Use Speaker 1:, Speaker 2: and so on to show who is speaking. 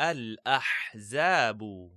Speaker 1: الأحزاب.